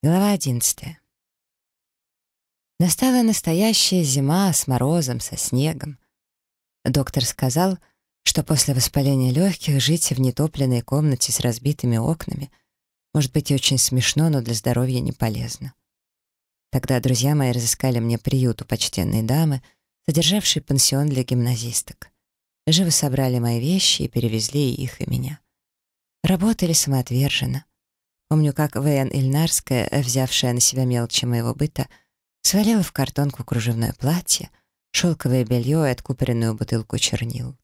Глава одиннадцатая. Настала настоящая зима с морозом, со снегом. Доктор сказал, что после воспаления легких жить в нетопленной комнате с разбитыми окнами может быть и очень смешно, но для здоровья не полезно. Тогда друзья мои разыскали мне приют у почтенной дамы, содержавшей пансион для гимназисток. Живо собрали мои вещи и перевезли их и меня. Работали самоотверженно. Помню, как В.Н. Ильнарская, взявшая на себя мелочи моего быта, свалила в картонку кружевное платье, шелковое белье и откупоренную бутылку чернил.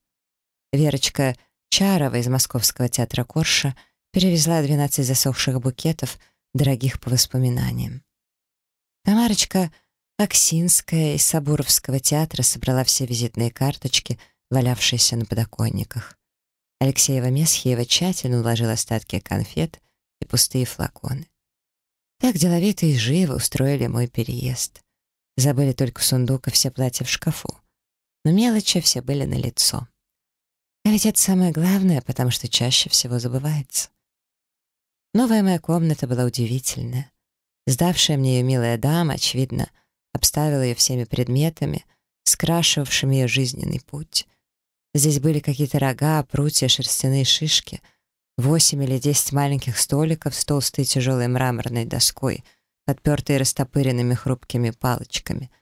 Верочка Чарова из Московского театра Корша перевезла 12 засохших букетов, дорогих по воспоминаниям. Тамарочка Аксинская из Сабуровского театра собрала все визитные карточки, валявшиеся на подоконниках. Алексеева-Месхиева тщательно уложила остатки конфет и пустые флаконы. Так деловито и живо устроили мой переезд. Забыли только сундук и все платья в шкафу. Но мелочи все были на лицо. А ведь это самое главное, потому что чаще всего забывается. Новая моя комната была удивительная. Сдавшая мне ее милая дама, очевидно, обставила ее всеми предметами, скрашивавшими ее жизненный путь. Здесь были какие-то рога, прутья, шерстяные шишки — Восемь или десять маленьких столиков с толстой тяжелой мраморной доской, подпертые растопыренными хрупкими палочками.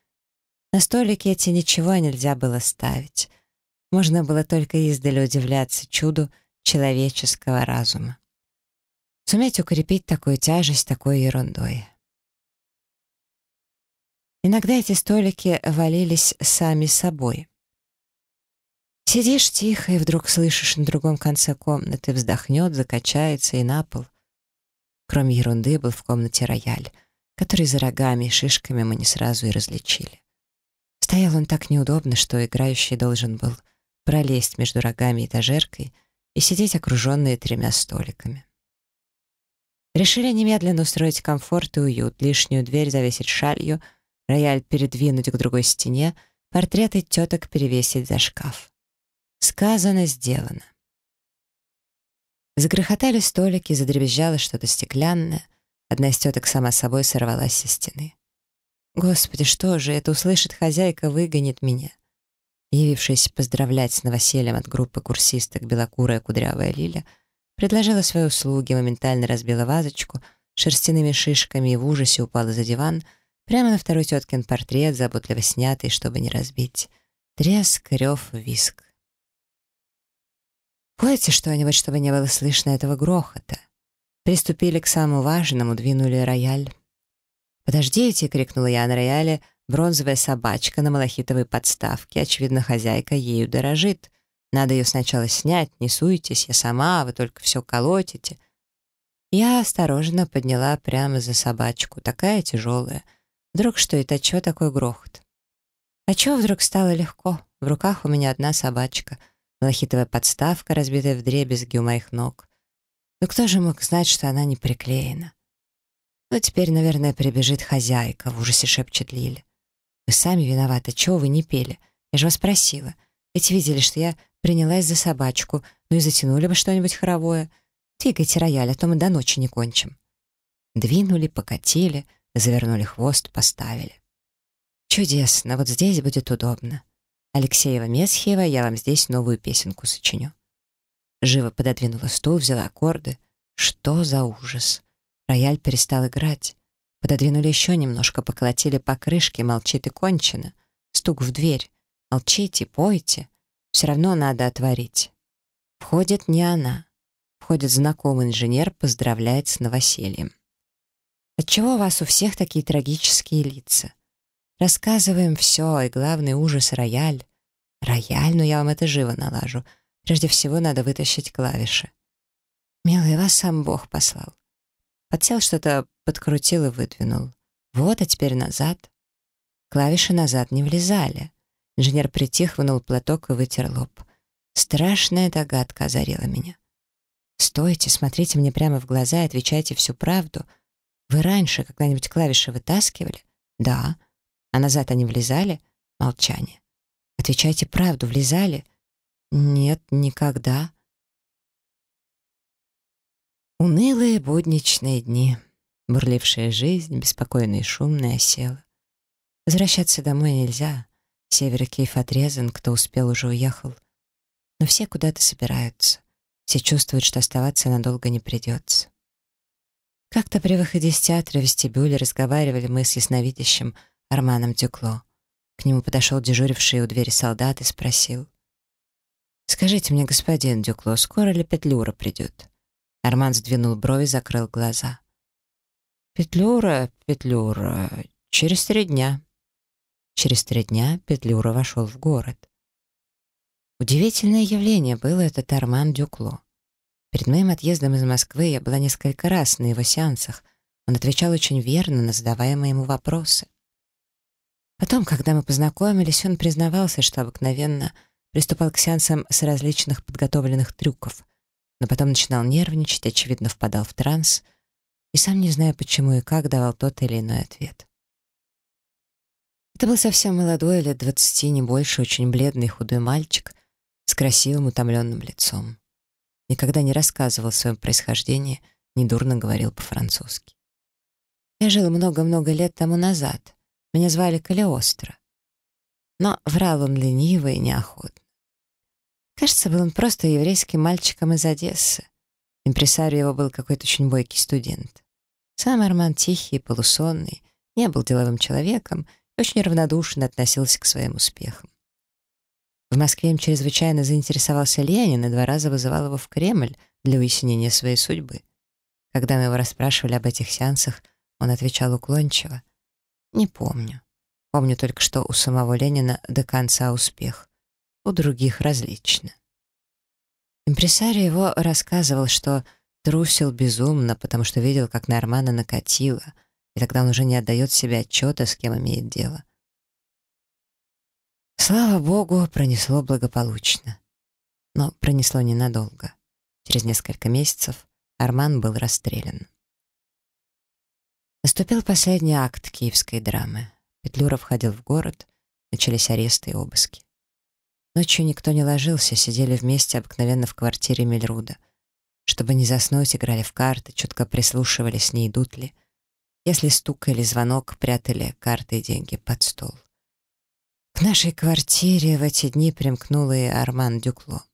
На столике эти ничего нельзя было ставить. Можно было только издали удивляться чуду человеческого разума. Суметь укрепить такую тяжесть такой ерундой. Иногда эти столики валились сами собой — Сидишь тихо, и вдруг слышишь на другом конце комнаты, вздохнет, закачается и на пол. Кроме ерунды был в комнате рояль, который за рогами и шишками мы не сразу и различили. Стоял он так неудобно, что играющий должен был пролезть между рогами и этажеркой и сидеть окруженные тремя столиками. Решили немедленно устроить комфорт и уют, лишнюю дверь завесить шалью, рояль передвинуть к другой стене, портреты теток перевесить за шкаф. Сказано, сделано. Загрохотали столики, задребезжало что-то стеклянное. Одна из теток сама собой сорвалась со стены. «Господи, что же, это услышит хозяйка, выгонит меня». Явившись поздравлять с новосельем от группы курсисток белокурая кудрявая Лиля, предложила свои услуги, моментально разбила вазочку, шерстяными шишками и в ужасе упала за диван, прямо на второй теткин портрет, заботливо снятый, чтобы не разбить. Треск, рев, виск. Пойте что-нибудь, чтобы не было слышно этого грохота. Приступили к самому важному, двинули рояль. «Подождите!» — крикнула я на рояле. «Бронзовая собачка на малахитовой подставке. Очевидно, хозяйка ею дорожит. Надо ее сначала снять, не суйтесь, я сама, вы только все колотите». Я осторожно подняла прямо за собачку, такая тяжелая. Вдруг что это, чего такой грохот? А чего вдруг стало легко? В руках у меня одна собачка — малахитовая подставка, разбитая в дребезги у моих ног. Но кто же мог знать, что она не приклеена? Ну, теперь, наверное, прибежит хозяйка, в ужасе шепчет Лиля. Вы сами виноваты, чего вы не пели? Я же вас просила. Ведь видели, что я принялась за собачку, ну и затянули бы что-нибудь хоровое. Двигайте рояль, а то мы до ночи не кончим. Двинули, покатили, завернули хвост, поставили. Чудесно, вот здесь будет удобно. Алексеева-Месхиева, я вам здесь новую песенку сочиню». Живо пододвинула стул, взяла аккорды. Что за ужас! Рояль перестал играть. Пододвинули еще немножко, поколотили по крышке, молчит и кончено. Стук в дверь. Молчите, пойте. Все равно надо отворить. Входит не она. Входит знакомый инженер, поздравляет с новосельем. Отчего у вас у всех такие трагические лица? Рассказываем все, и главный ужас — рояль. Рояль, но я вам это живо налажу. Прежде всего надо вытащить клавиши. Милый, вас сам Бог послал. Подсел что-то, подкрутил и выдвинул. Вот, а теперь назад. Клавиши назад не влезали. Инженер притих, вынул платок и вытер лоб. Страшная догадка озарила меня. «Стойте, смотрите мне прямо в глаза и отвечайте всю правду. Вы раньше когда-нибудь клавиши вытаскивали?» «Да». А назад они влезали? Молчание. Отвечайте правду, влезали? Нет, никогда. Унылые будничные дни. Бурлившая жизнь, беспокойная и шумная, осела. Возвращаться домой нельзя. Север Киев отрезан, кто успел, уже уехал. Но все куда-то собираются. Все чувствуют, что оставаться надолго не придется. Как-то при выходе из театра в вестибюле разговаривали мы с ясновидящим Арманом Дюкло. К нему подошел дежуривший у двери солдат и спросил. «Скажите мне, господин Дюкло, скоро ли Петлюра придет?» Арман сдвинул брови, закрыл глаза. «Петлюра, Петлюра, через три дня». Через три дня Петлюра вошел в город. Удивительное явление было этот Арман Дюкло. Перед моим отъездом из Москвы я была несколько раз на его сеансах. Он отвечал очень верно на задаваемые ему вопросы. Потом, когда мы познакомились, он признавался, что обыкновенно приступал к сеансам с различных подготовленных трюков, но потом начинал нервничать, очевидно, впадал в транс, и сам не зная почему и как давал тот или иной ответ. Это был совсем молодой, лет двадцати, не больше, очень бледный худой мальчик с красивым утомленным лицом. Никогда не рассказывал о своем происхождении, недурно говорил по-французски. Я жил много-много лет тому назад. Меня звали Калиостро. Но врал он лениво и неохотно. Кажется, был он просто еврейским мальчиком из Одессы. Импресарио его был какой-то очень бойкий студент. Сам Арман тихий, полусонный, не был деловым человеком и очень равнодушно относился к своим успехам. В Москве им чрезвычайно заинтересовался Ленин и два раза вызывал его в Кремль для уяснения своей судьбы. Когда мы его расспрашивали об этих сеансах, он отвечал уклончиво. «Не помню. Помню только, что у самого Ленина до конца успех у других различно. Импресарио его рассказывал, что трусил безумно, потому что видел, как на Армана накатило, и тогда он уже не отдает себе отчета, с кем имеет дело. Слава богу, пронесло благополучно. Но пронесло ненадолго. Через несколько месяцев Арман был расстрелян. Наступил последний акт киевской драмы. Петлюра входил в город, начались аресты и обыски. Ночью никто не ложился, сидели вместе обыкновенно в квартире Мельруда. Чтобы не заснуть, играли в карты, чутко прислушивались, не идут ли. Если стук или звонок, прятали карты и деньги под стол. К нашей квартире в эти дни примкнул и Арман Дюкло.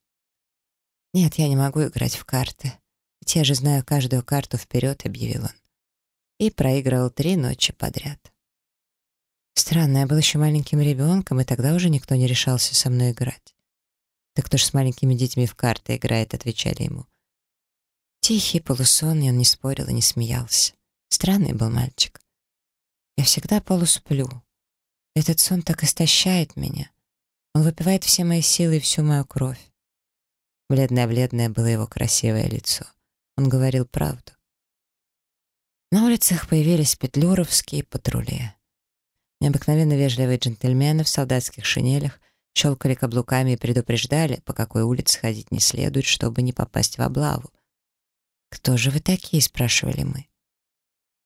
«Нет, я не могу играть в карты, я же знаю каждую карту вперед», — объявил он. И проигрывал три ночи подряд. Странно, я был еще маленьким ребенком, и тогда уже никто не решался со мной играть. «Да кто ж с маленькими детьми в карты играет?» — отвечали ему. Тихий, полусонный, он не спорил и не смеялся. Странный был мальчик. Я всегда полусплю. Этот сон так истощает меня. Он выпивает все мои силы и всю мою кровь. Бледное-бледное было его красивое лицо. Он говорил правду. На улицах появились петлюровские патрули. Необыкновенно вежливые джентльмены в солдатских шинелях щелкали каблуками и предупреждали, по какой улице ходить не следует, чтобы не попасть в облаву. «Кто же вы такие?» — спрашивали мы.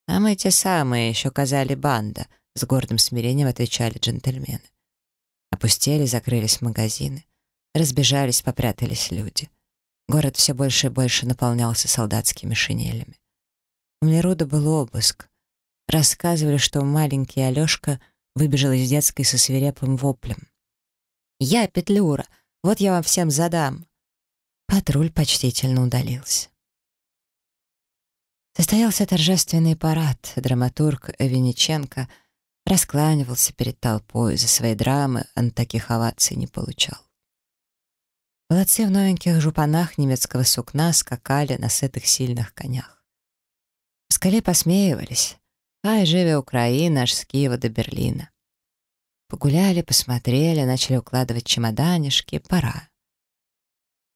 «А мы те самые, еще казали банда», — с гордым смирением отвечали джентльмены. Опустели, закрылись магазины. Разбежались, попрятались люди. Город все больше и больше наполнялся солдатскими шинелями. У Неруда был обыск. Рассказывали, что маленький Алешка выбежал из детской со свирепым воплем. «Я Петлюра! Вот я вам всем задам!» Патруль почтительно удалился. Состоялся торжественный парад. Драматург Вениченко раскланивался перед толпой. За свои драмы он таких оваций не получал. Молодцы в новеньких жупанах немецкого сукна скакали на сытых сильных конях. Скале посмеивались. Ай, живе Украина, аж с Киева до Берлина. Погуляли, посмотрели, начали укладывать чемоданишки. Пора.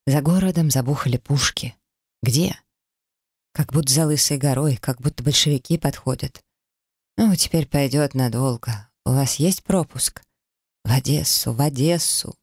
За городом забухали пушки. Где? Как будто за лысой горой, как будто большевики подходят. Ну, теперь пойдет надолго. У вас есть пропуск? В Одессу, в Одессу.